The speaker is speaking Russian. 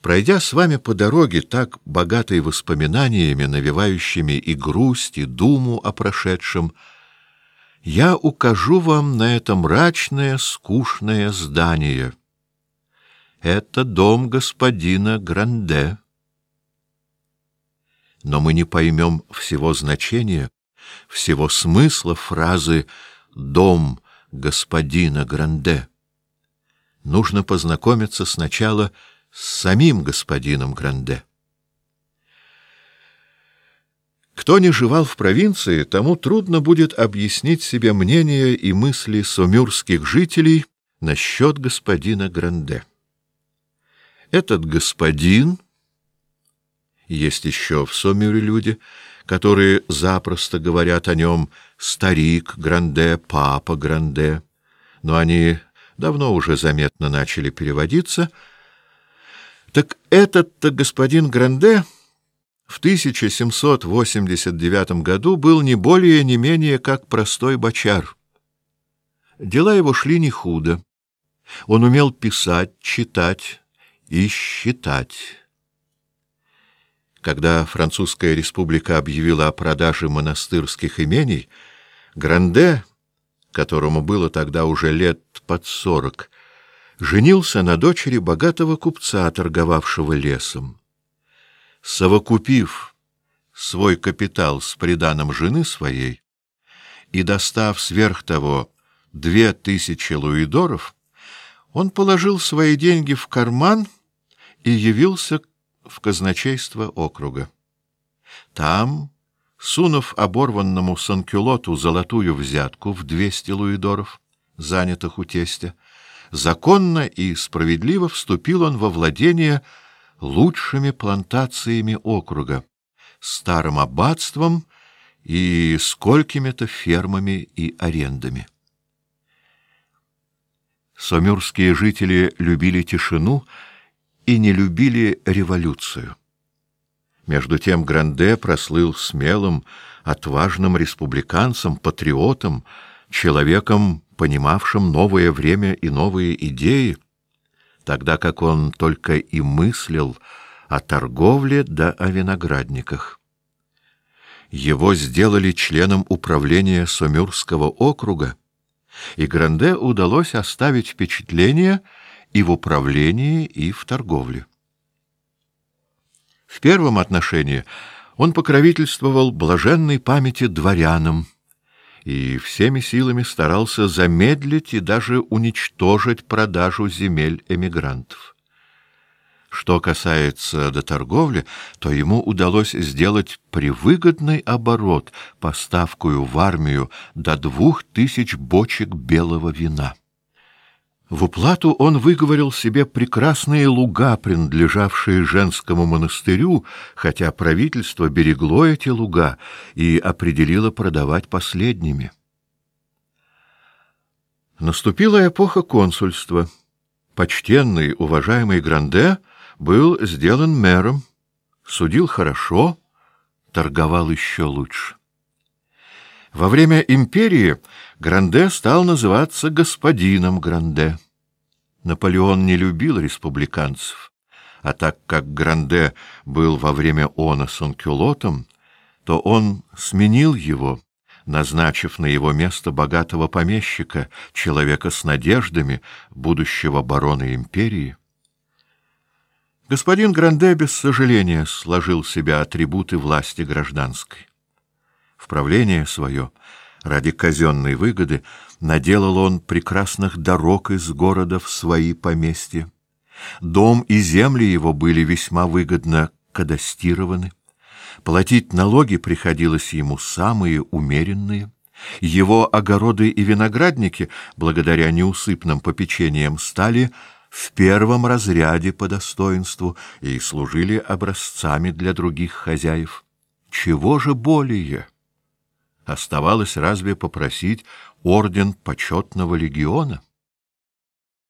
Пройдя с вами по дороге, так богатой воспоминаниями, навевающими и грусть, и думу о прошедшем, я укажу вам на это мрачное, скучное здание. Это дом господина Гранде. Но мы не поймем всего значения, всего смысла фразы «дом господина Гранде». Нужно познакомиться сначала с с самим господином Гранде. Кто не живал в провинции, тому трудно будет объяснить себе мнение и мысли сомюрских жителей насчет господина Гранде. Этот господин, есть еще в Сомюре люди, которые запросто говорят о нем «старик Гранде», «папа Гранде», но они давно уже заметно начали переводиться — так этот-то господин Гранде в 1789 году был не более не менее как простой бочар. Дела его шли не худо. Он умел писать, читать и считать. Когда Французская республика объявила о продаже монастырских имений, Гранде, которому было тогда уже лет под сорок, женился на дочери богатого купца, торговавшего лесом. Совокупив свой капитал с приданым жены своей и достав сверх того две тысячи луидоров, он положил свои деньги в карман и явился в казначейство округа. Там, сунув оборванному санкюлоту золотую взятку в двести луидоров, занятых у тестя, законно и справедливо вступил он во владение лучшими плантациями округа, старым аббатством и сколькими-то фермами и арендами. Сомюрские жители любили тишину и не любили революцию. Между тем Гранде прослыл смелым, отважным республиканцем, патриотом, человеком понимавшим новое время и новые идеи, тогда как он только и мыслил о торговле да о виноградниках. Его сделали членом управления Сомюрского округа, и Гранде удалось оставить впечатление и в управлении, и в торговле. В первом отношении он покровительствовал блаженной памяти дворянам, и всеми силами старался замедлить и даже уничтожить продажу земель эмигрантов. Что касается до торговли, то ему удалось сделать привыгодный оборот, поставкую в армию до двух тысяч бочек белого вина. В уплату он выговорил себе прекрасные луга, принадлежавшие женскому монастырю, хотя правительство берегло эти луга и определило продавать последними. Наступила эпоха консульства. Почтенный, уважаемый Гранде был сделан мэром, судил хорошо, торговал еще лучше. Во время империи Гранде стал называться господином Гранде. Наполеон не любил республиканцев, а так как Гранде был во время она санкюлотом, то он сменил его, назначив на его место богатого помещика, человека с надеждами, будущего барона империи. Господин Гранде без сожаления сложил себя атрибуты власти гражданской. В правление свое — Ради казенной выгоды наделал он прекрасных дорог из города в свои поместья. Дом и земли его были весьма выгодно кадастированы. Платить налоги приходилось ему самые умеренные. Его огороды и виноградники, благодаря неусыпным попечениям, стали в первом разряде по достоинству и служили образцами для других хозяев. Чего же более? Оставалось разве попросить орден почетного легиона?